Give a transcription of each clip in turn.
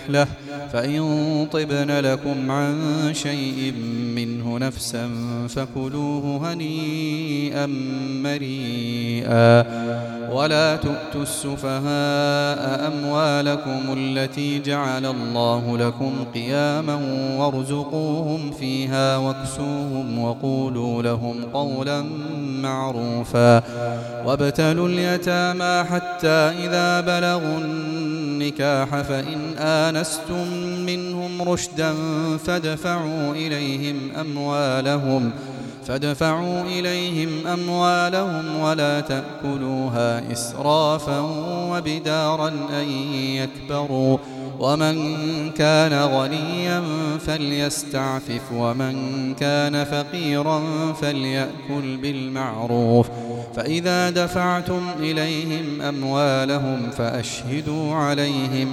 نحلة فإن طبن لكم عن شيء منه نفسا فكلوه هنيئا مريئا. ولا تؤتوا السفهاء أموالكم التي جعل الله لكم قياما وارزقوهم فيها واكسوهم وقولوا لهم قولا معروفا. وابتلوا اليتامى حتى إذا بلغوا النكاح فإن آنستم منهم رشدا فادفعوا إليهم أموالهم فادفعوا إليهم أموالهم ولا تأكلوها إسرافا وبدارا أن يكبروا ومن كان غنيا فليستعفف ومن كان فقيرا فليأكل بالمعروف فإذا دفعتم إليهم أموالهم فأشهدوا عليهم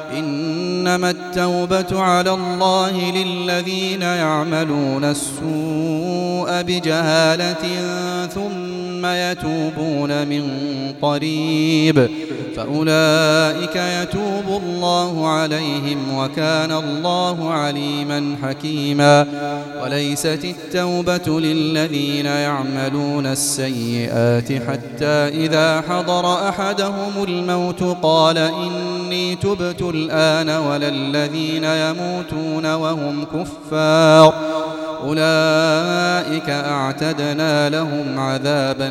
إنما التوبة على الله للذين يعملون السوء بجهالة ثم يتوبون من قريب. فأولئك يتوب الله عليهم وكان الله عليما حكيما. وليست التوبة للذين يعملون السيئات حتى إذا حضر أحدهم الموت قال إني تبت الآن ولا الذين يموتون وهم كفار. أولئك أعتدنا لهم عذابا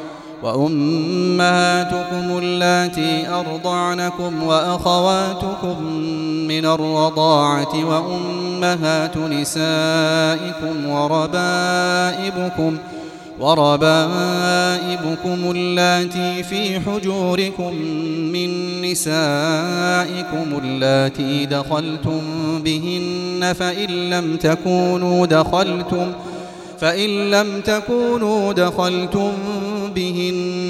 وأمهاتكم اللاتي أرضعنكم وأخواتكم من الرضاعة وأمهات نسائكم وربائبكم وربائبكم اللاتي في حجوركم من نسائكم اللاتي دخلتم بهن فإن لم تكونوا دخلتم فإن لم تكونوا دخلتم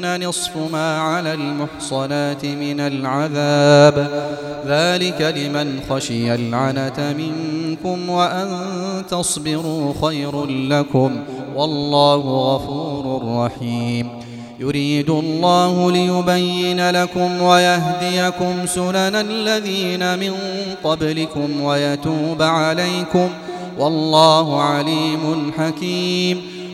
نصف ما على المحصنات من العذاب. ذلك لمن خشي العنة منكم وأن تصبروا خير لكم. والله غفور رحيم. يريد الله ليبين لكم ويهديكم سنن الذين من قبلكم ويتوب عليكم. والله عليم حكيم.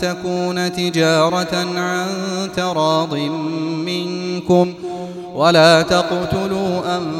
تكون تجارة عن تراض منكم ولا تقتلوا أنفسكم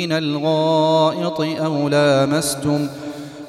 من الغائط أو لامستم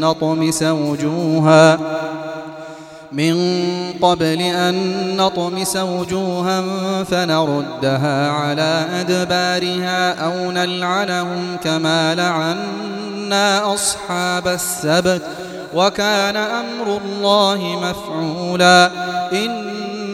نطمس وجوها. من قبل أن نطمس وجوها فنردها على أدبارها أو نلعنهم كما لعنا أصحاب السبت. وكان أمر الله مفعولا. إن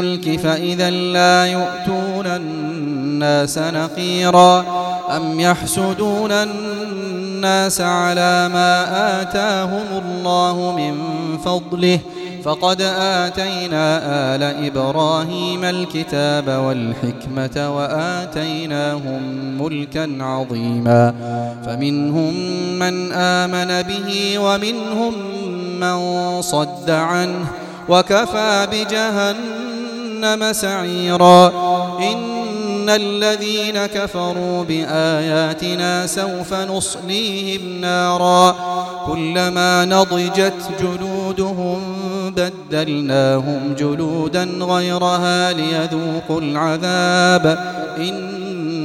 الملك فإذا لا يؤتون الناس نقيرا. أم يحسدون الناس على ما آتاهم الله من فضله؟ فقد آتينا آل إبراهيم الكتاب والحكمة وآتيناهم ملكا عظيما. فمنهم من آمن به ومنهم من صد عنه. وكفى بجهنم سعيرا. إن الذين كفروا بآياتنا سوف نصليهم نارا. كلما نضجت جلودهم بدلناهم جلودا غيرها ليذوقوا العذاب. إن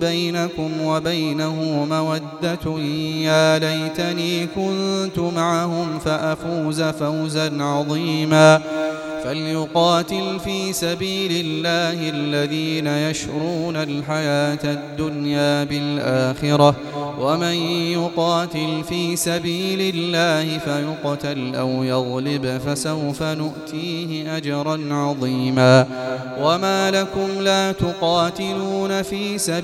بينكم وبينه مودة يا ليتني كنت معهم فأفوز فوزا عظيما فليقاتل في سبيل الله الذين يشرون الحياة الدنيا بالآخرة ومن يقاتل في سبيل الله فيقتل أو يغلب فسوف نؤتيه أجرا عظيما وما لكم لا تقاتلون في سبيل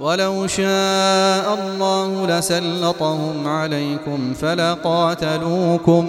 ولو شاء الله لسلطهم عليكم فلقاتلوكم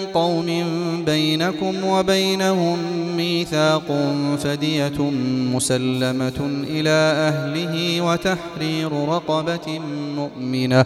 قوم بينكم وبينهم ميثاق فدية مسلمة إلى أهله وتحرير رقبة مؤمنة.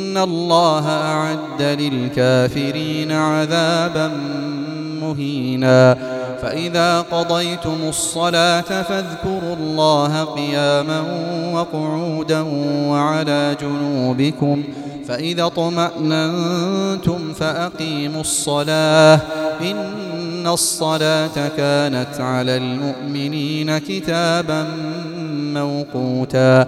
الله أعد للكافرين عذابا مهينا فإذا قضيتم الصلاة فاذكروا الله قياما وقعودا وعلى جنوبكم فإذا طمأننتم فأقيموا الصلاة إن الصلاة كانت على المؤمنين كتابا موقوتا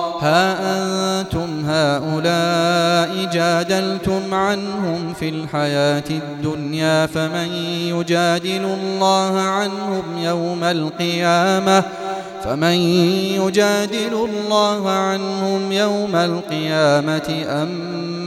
ها أنتم هؤلاء جادلتم عنهم في الحياة الدنيا فمن يجادل الله عنهم يوم القيامة؟ فمن يجادل الله عنهم يوم القيامة أم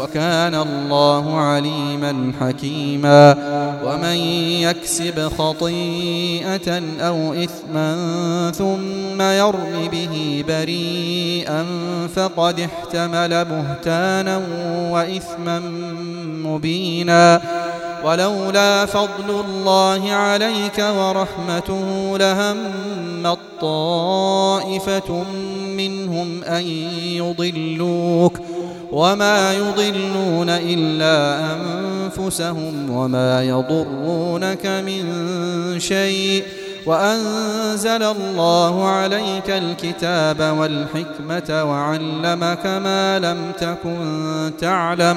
وكان الله عليما حكيما ومن يكسب خطيئة أو إثما ثم يرم به بريئا فقد احتمل بهتانا وإثما مبينا ولولا فضل الله عليك ورحمته لهم طائفة منهم أن يضلوك وما يضلون إلا أنفسهم وما يضرونك من شيء وأنزل الله عليك الكتاب والحكمة وعلمك ما لم تكن تعلم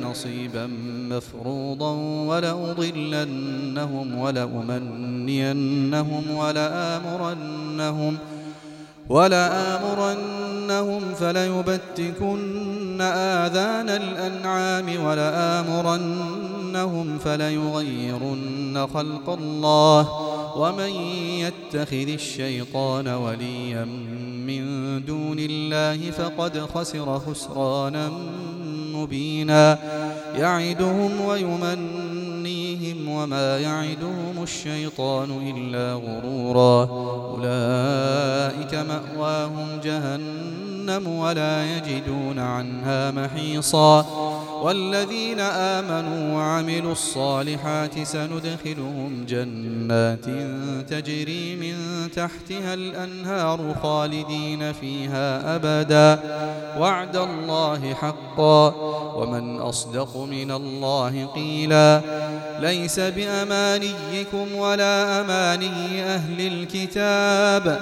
نصيبا مفروضا ولأضلنهم ولأمنينهم ولآمرنهم ولآمرنهم فليبتكن آذان الأنعام ولآمرنهم فليغيرن خلق الله ومن يتخذ الشيطان وليا من دون الله فقد خسر خسرانا مبينا يعدهم ويمنيهم وما يعدهم الشيطان إلا غرورا أولئك مأواهم جهنم ولا يجدون عنها محيصا. والذين آمنوا وعملوا الصالحات سندخلهم جنات تجري من تحتها الأنهار خالدين فيها أبدا. وعد الله حقا. ومن أصدق من الله قيلا. ليس بأمانيكم ولا أماني أهل الكتاب.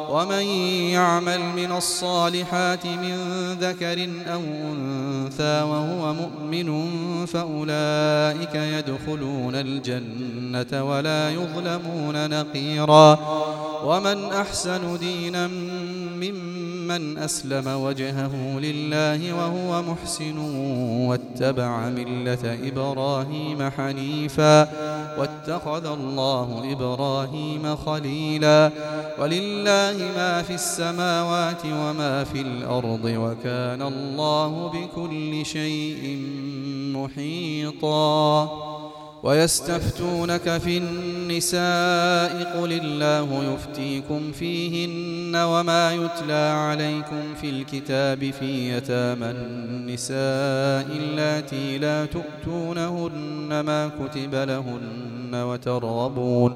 ومن يعمل من الصالحات من ذكر أو أنثى وهو مؤمن فأولئك يدخلون الجنة ولا يظلمون نقيرا. ومن أحسن دينا ممن أسلم وجهه لله وهو محسن واتبع ملة إبراهيم حنيفا. واتخذ الله إبراهيم خليلا. ولله ما في السماوات وما في الأرض وكان الله بكل شيء محيطا. ويستفتونك في النساء قل الله يفتيكم فيهن وما يتلى عليكم في الكتاب في يتامى النساء اللاتي لا تؤتونهن ما كتب لهن وترغبون.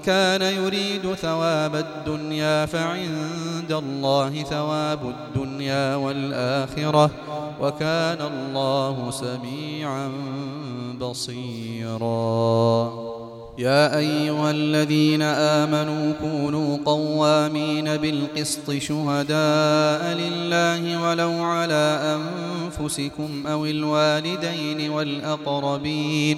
كان يريد ثواب الدنيا فعند الله ثواب الدنيا والآخرة وكان الله سميعا بصيرا. يا أيها الذين آمنوا كونوا قوامين بالقسط شهداء لله ولو على أنفسكم أو الوالدين والأقربين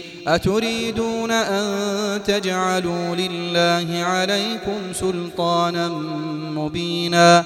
أتريدون أن تجعلوا لله عليكم سلطانا مبينا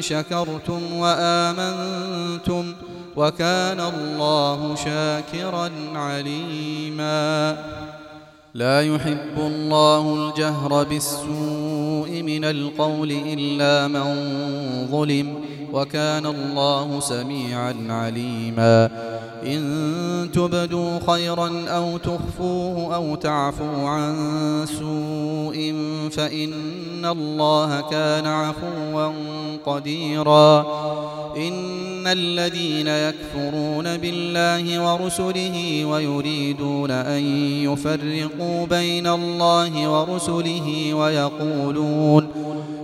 شكرتم وآمنتم وكان الله شاكرا عليما. لا يحب الله الجهر بالسوء من القول إلا من ظلم وكان الله سميعا عليما. إن تبدوا خيرا أو تخفوه أو تعفوا عن سوء فإن الله كان عفوا قديرا. إن الذين يكفرون بالله ورسله ويريدون أن يفرقوا بين الله ورسله ويقولون يعلمون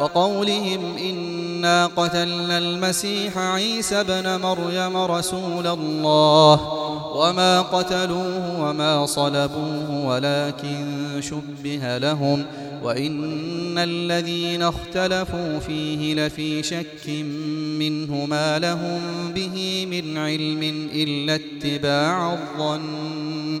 وقولهم إن إنا قتلنا المسيح عيسى بن مريم رسول الله. وما قتلوه وما صلبوه ولكن شبه لهم. وإن الذين اختلفوا فيه لفي شك منه ما لهم به من علم إلا اتباع الظن.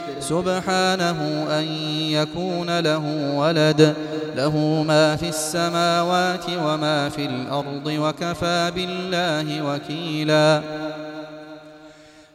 سبحانه أن يكون له ولد. له ما في السماوات وما في الأرض وكفى بالله وكيلا.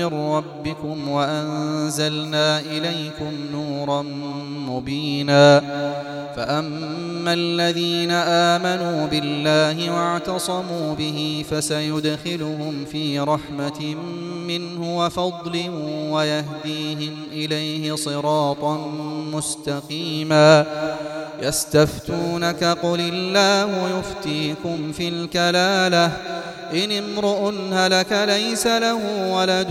من ربكم وأنزلنا إليكم نورا مبينا فأما الذين آمنوا بالله واعتصموا به فسيدخلهم في رحمة منه وفضل ويهديهم إليه صراطا مستقيما يستفتونك قل الله يفتيكم في الكلالة إن امرؤ هلك ليس له ولد